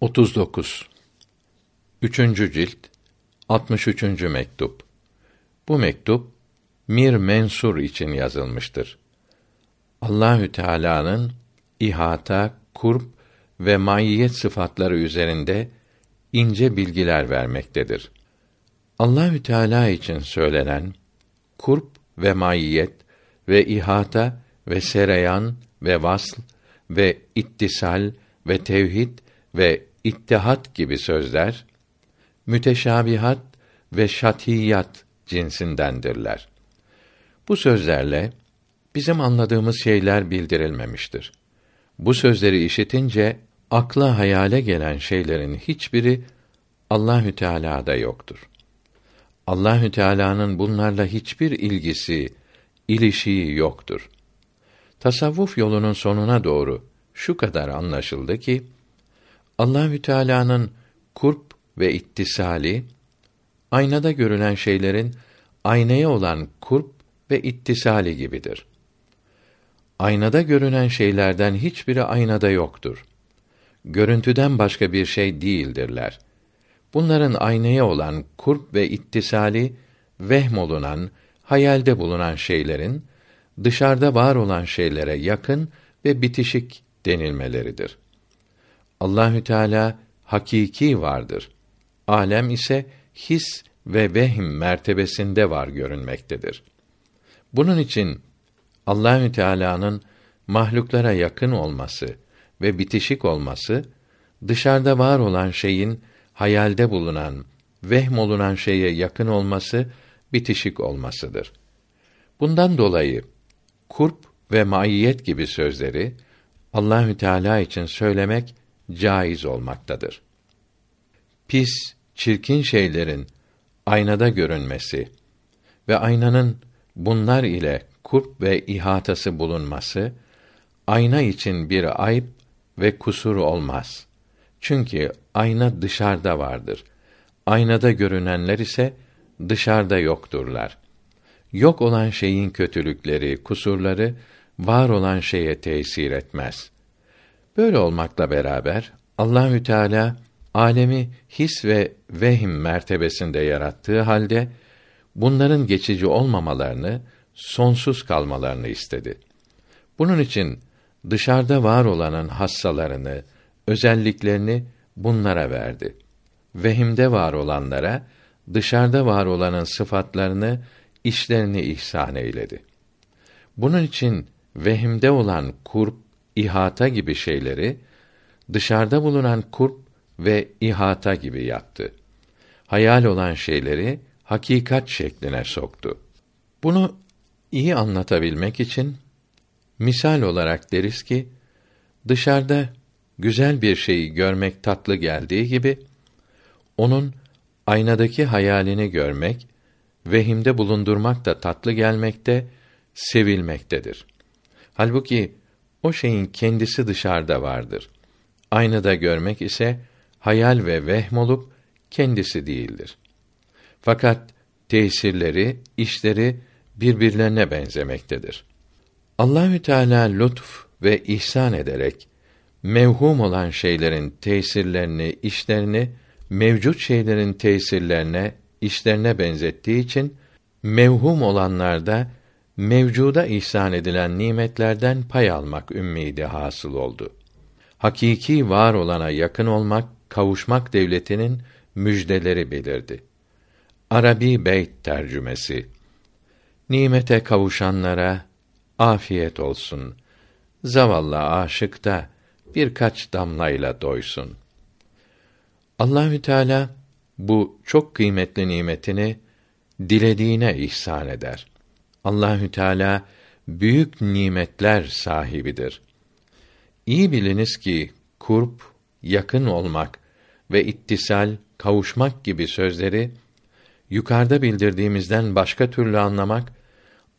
39 Üçüncü cilt 63. mektup Bu mektup Mir Mensur için yazılmıştır. Allahü Teala'nın ihata, kurb ve maiyet sıfatları üzerinde ince bilgiler vermektedir. Allahü Teala için söylenen kurb ve maiyet ve ihata ve sereyan ve vasl ve ittisal ve tevhid ve ittihat gibi sözler müteşabihat ve şatiyat cinsindendirler. Bu sözlerle bizim anladığımız şeyler bildirilmemiştir. Bu sözleri işitince akla hayale gelen şeylerin hiçbiri Allahü Teala'da yoktur. Allahü Teala'nın bunlarla hiçbir ilgisi, ilişiği yoktur. Tasavvuf yolunun sonuna doğru şu kadar anlaşıldı ki Allahü Teala'nın kurp ve ittisali aynada görülen şeylerin aynaya olan kurp ve ittisali gibidir. Aynada görünen şeylerden hiçbiri aynada yoktur. Görüntüden başka bir şey değildirler. Bunların aynaya olan kurp ve ittisali vehm olunan, hayalde bulunan şeylerin dışarıda var olan şeylere yakın ve bitişik denilmeleridir. Allahü Teala hakiki vardır. Alem ise his ve vehim mertebesinde var görünmektedir. Bunun için Allahü Teala'nın mahluklara yakın olması ve bitişik olması dışarıda var olan şeyin hayalde bulunan, vehm olunan şeye yakın olması, bitişik olmasıdır. Bundan dolayı kurp ve maiyet gibi sözleri Allahü Teala için söylemek caiz olmaktadır. Pis, çirkin şeylerin aynada görünmesi ve aynanın bunlar ile kurp ve ihatası bulunması ayna için bir ayıp ve kusur olmaz. Çünkü ayna dışarıda vardır. Aynada görünenler ise dışarıda yokturlar. Yok olan şeyin kötülükleri, kusurları var olan şeye tesir etmez. Böyle olmakla beraber Allahü Teala alemi his ve vehim mertebesinde yarattığı halde bunların geçici olmamalarını, sonsuz kalmalarını istedi. Bunun için dışarıda var olanın hassalarını, özelliklerini bunlara verdi. Vehimde var olanlara dışarıda var olanın sıfatlarını, işlerini ihsan eyledi. Bunun için vehimde olan kurp, ihata gibi şeyleri dışarıda bulunan kurp ve ihata gibi yaptı. Hayal olan şeyleri hakikat şekline soktu. Bunu iyi anlatabilmek için misal olarak deriz ki dışarıda güzel bir şeyi görmek tatlı geldiği gibi onun aynadaki hayalini görmek vehimde bulundurmak da tatlı gelmekte, sevilmektedir. Halbuki o şeyin kendisi dışarıda vardır. Aynada görmek ise hayal ve vehm olup kendisi değildir. Fakat tesirleri, işleri birbirlerine benzemektedir. Allahü Teala lütf ve ihsan ederek mevhum olan şeylerin tesirlerini, işlerini mevcut şeylerin tesirlerine, işlerine benzettiği için mevhum olanlarda mevcuda ihsan edilen nimetlerden pay almak ümmidi hasıl oldu. Hakiki var olana yakın olmak, kavuşmak devletinin müjdeleri belirdi. Arabi Beyt tercümesi Nimete kavuşanlara afiyet olsun. Zavallı aşık da birkaç damlayla doysun. Allahü Teala bu çok kıymetli nimetini dilediğine ihsan eder. Allahü Teala büyük nimetler sahibidir. İyi biliniz ki kurp, yakın olmak ve ittisal, kavuşmak gibi sözleri yukarıda bildirdiğimizden başka türlü anlamak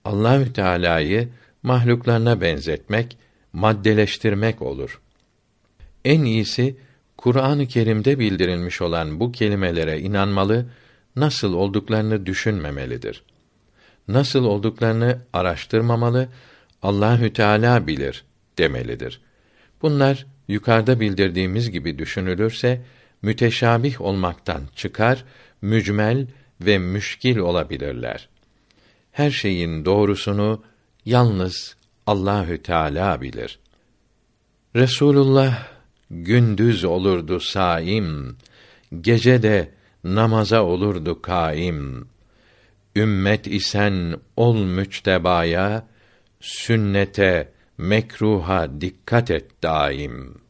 Allahü Teala'yı mahluklarına benzetmek, maddeleştirmek olur. En iyisi Kur'an-ı Kerim'de bildirilmiş olan bu kelimelere inanmalı, nasıl olduklarını düşünmemelidir. Nasıl olduklarını araştırmamalı, Allahü Teala bilir demelidir. Bunlar yukarıda bildirdiğimiz gibi düşünülürse müteşabih olmaktan çıkar, mücmel ve müşkil olabilirler. Her şeyin doğrusunu yalnız Allahü Teala bilir. Resulullah gündüz olurdu saim, gece de namaza olurdu kaim. Ümmet isen ol müçtebaya, sünnete, mekruha dikkat et daim.''